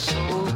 so